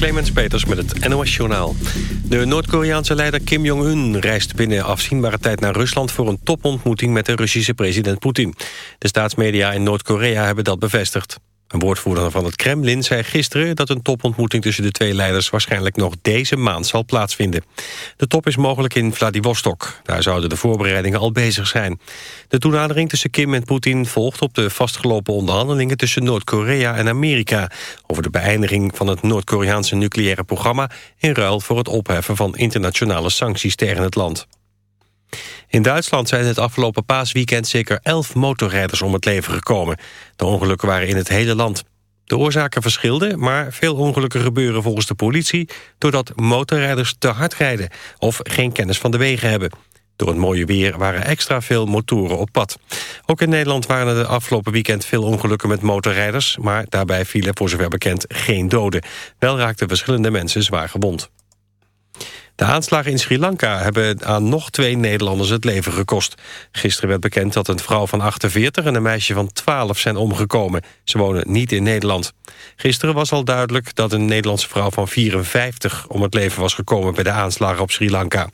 Clemens Peters met het NOS Journaal. De Noord-Koreaanse leider Kim Jong-un reist binnen afzienbare tijd naar Rusland... voor een topontmoeting met de Russische president Poetin. De staatsmedia in Noord-Korea hebben dat bevestigd. Een woordvoerder van het Kremlin zei gisteren dat een topontmoeting tussen de twee leiders waarschijnlijk nog deze maand zal plaatsvinden. De top is mogelijk in Vladivostok. Daar zouden de voorbereidingen al bezig zijn. De toenadering tussen Kim en Poetin volgt op de vastgelopen onderhandelingen tussen Noord-Korea en Amerika over de beëindiging van het Noord-Koreaanse nucleaire programma in ruil voor het opheffen van internationale sancties tegen het land. In Duitsland zijn het afgelopen paasweekend zeker elf motorrijders om het leven gekomen. De ongelukken waren in het hele land. De oorzaken verschilden, maar veel ongelukken gebeuren volgens de politie... doordat motorrijders te hard rijden of geen kennis van de wegen hebben. Door het mooie weer waren extra veel motoren op pad. Ook in Nederland waren er de afgelopen weekend veel ongelukken met motorrijders... maar daarbij vielen voor zover bekend geen doden. Wel raakten verschillende mensen zwaar gewond. De aanslagen in Sri Lanka hebben aan nog twee Nederlanders het leven gekost. Gisteren werd bekend dat een vrouw van 48 en een meisje van 12 zijn omgekomen. Ze wonen niet in Nederland. Gisteren was al duidelijk dat een Nederlandse vrouw van 54 om het leven was gekomen bij de aanslagen op Sri Lanka.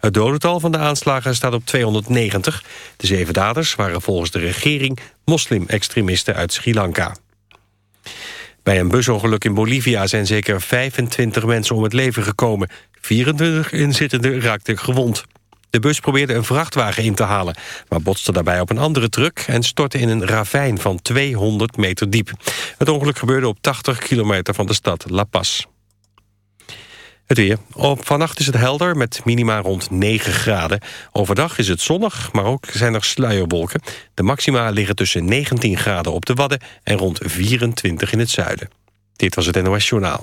Het dodental van de aanslagen staat op 290. De zeven daders waren volgens de regering moslim-extremisten uit Sri Lanka. Bij een busongeluk in Bolivia zijn zeker 25 mensen om het leven gekomen. 24 inzittenden raakten gewond. De bus probeerde een vrachtwagen in te halen... maar botste daarbij op een andere truck... en stortte in een ravijn van 200 meter diep. Het ongeluk gebeurde op 80 kilometer van de stad La Paz. Het weer. Op vannacht is het helder met minima rond 9 graden. Overdag is het zonnig, maar ook zijn er sluierwolken. De maxima liggen tussen 19 graden op de Wadden... en rond 24 in het zuiden. Dit was het NOS Journaal.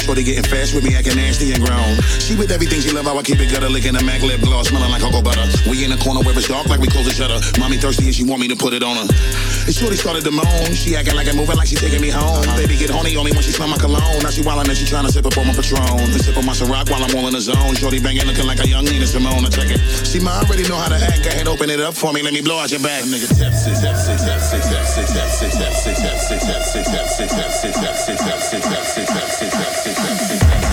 Shorty getting fast with me, acting nasty and grown. She with everything she love, how I keep it gutter, licking a Mac lip gloss, smelling like cocoa butter. We in the corner where it's dark, like we close the shutter. Mommy thirsty and she want me to put it on her. And shorty started to moan. She acting like I'm moving, like she taking me home. Baby get horny only when she smell my cologne. Now she wildin' and she trying to sip up on my Patron. And sip on my Ciroc while I'm all in the zone. Shorty banging, looking like a young Nina Simone. I check it. See, ma, I already know how to act. Go ahead, open it up for me. Let me blow out your back. Nigga, six, six, six, six, six, six, six, six, six, six, six, six, six, six, six, six, six. Thank you.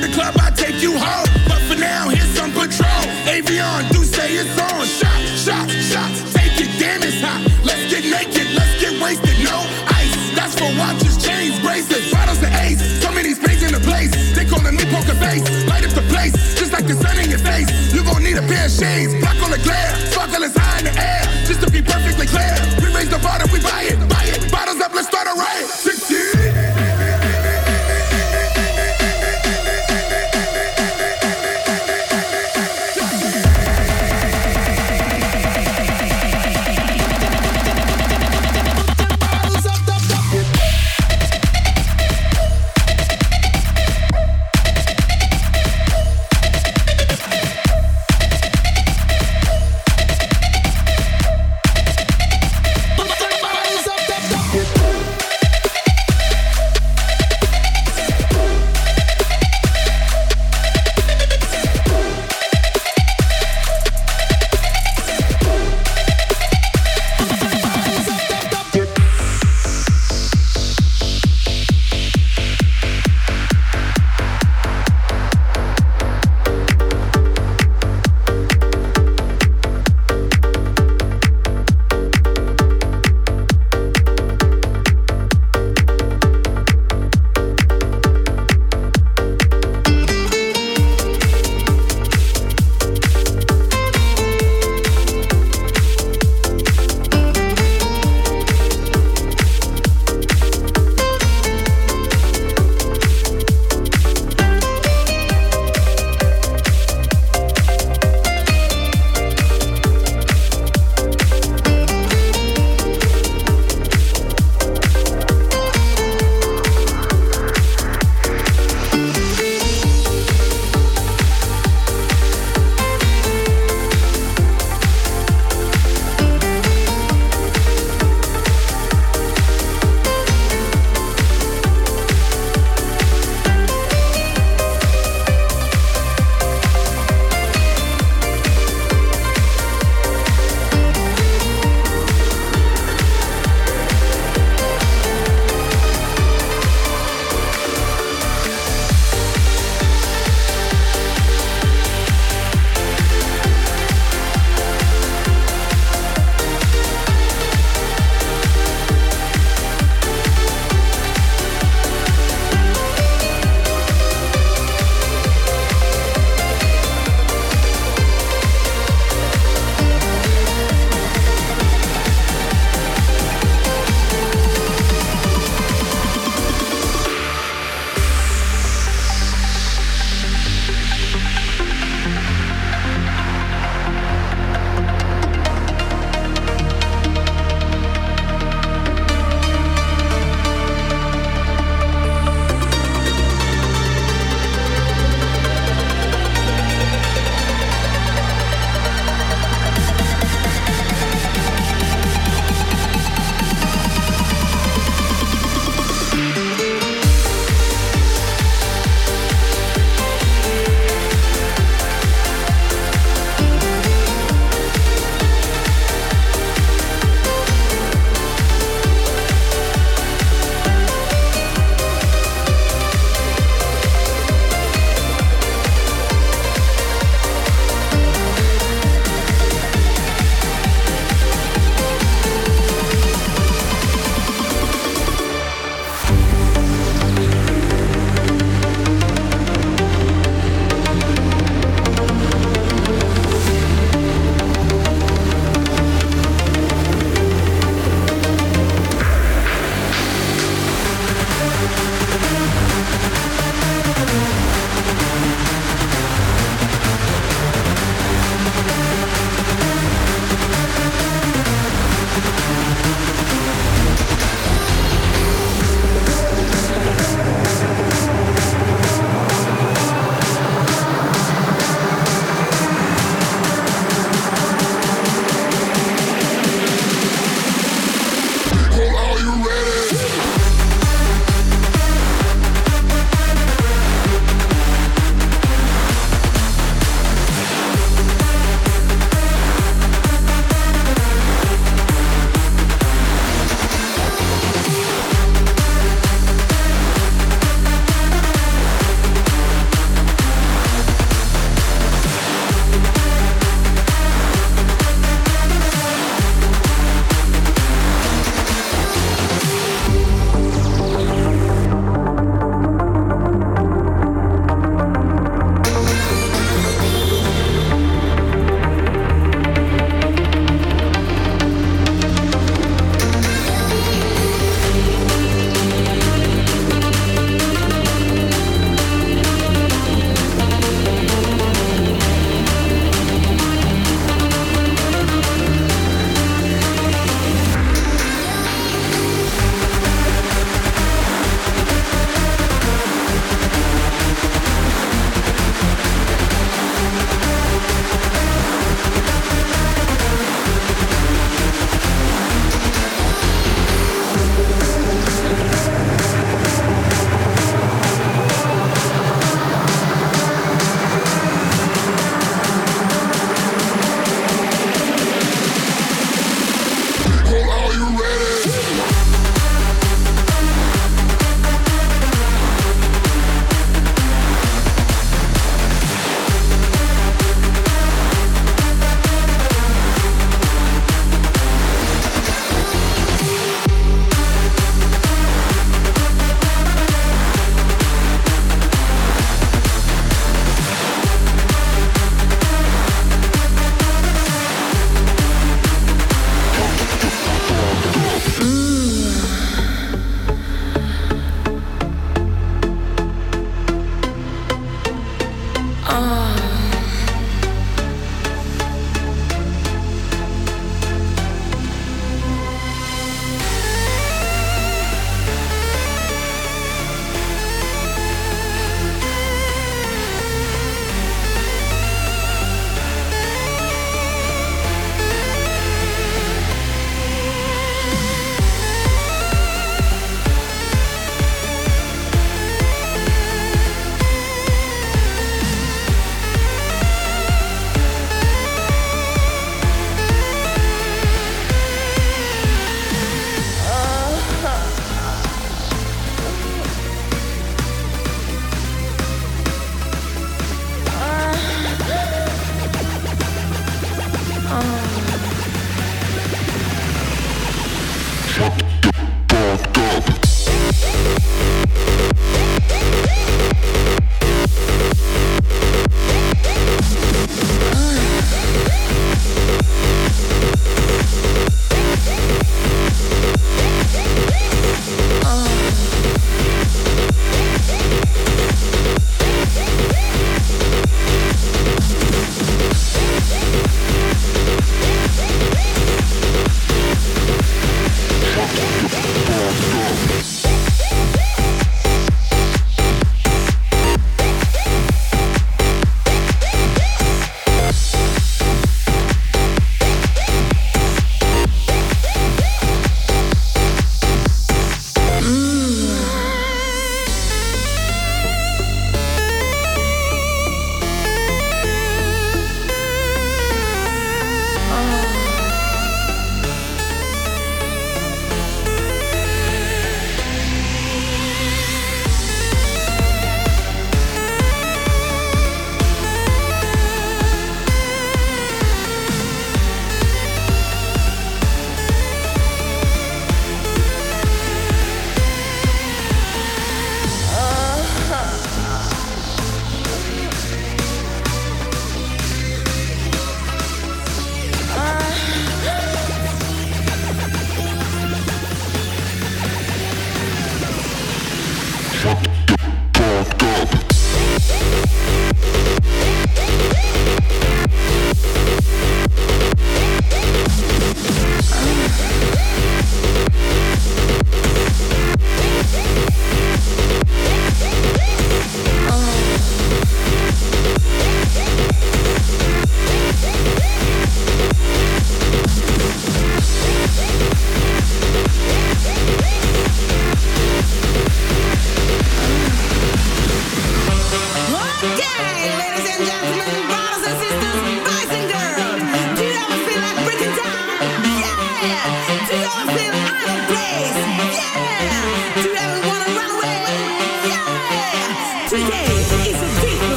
to the club, I take you home. But for now, here's some patrol. Avion, do say it's on. Shot, shot, shot. Take it, damn, it's hot. Let's get naked, let's get wasted. No ice, that's for watches, chains, bracelets, bottles of ace. So many spades in the place. They calling me poker face. Light up the place, just like the sun in your face. You gon' need a pair of shades.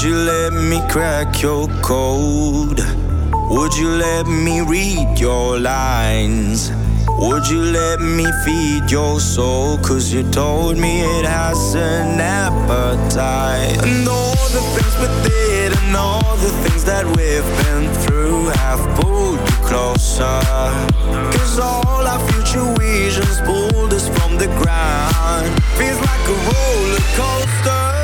Would you let me crack your code? Would you let me read your lines? Would you let me feed your soul? Cause you told me it has an appetite. And all the things we did and all the things that we've been through have pulled you closer. Cause all our future visions pulled us from the ground. Feels like a roller coaster.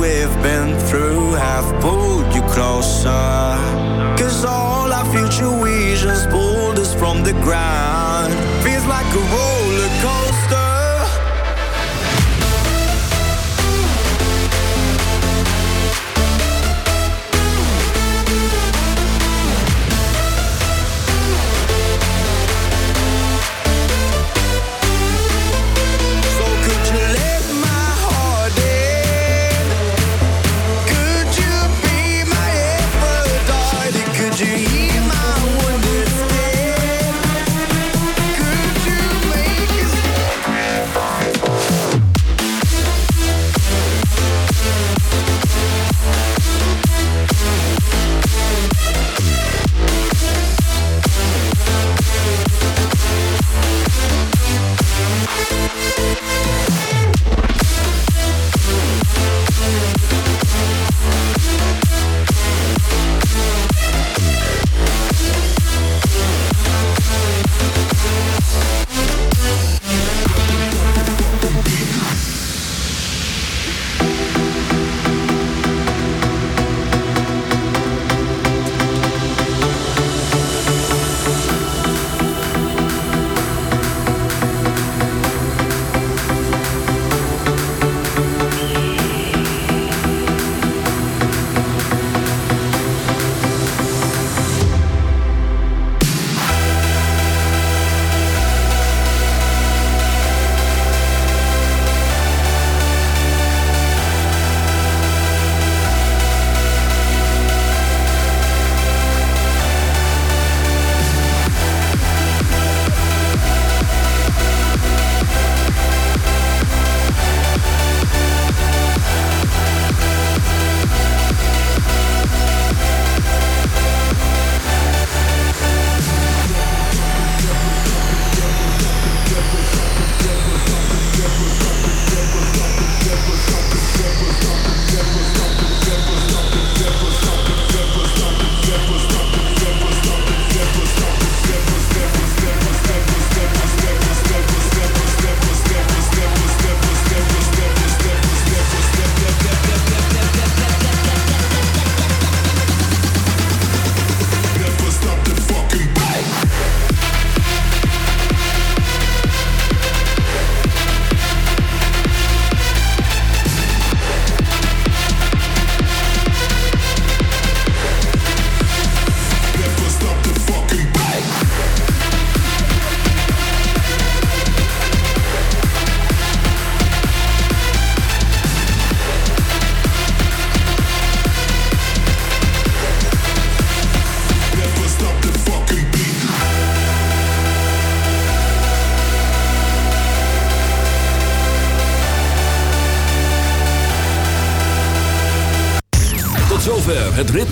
We've been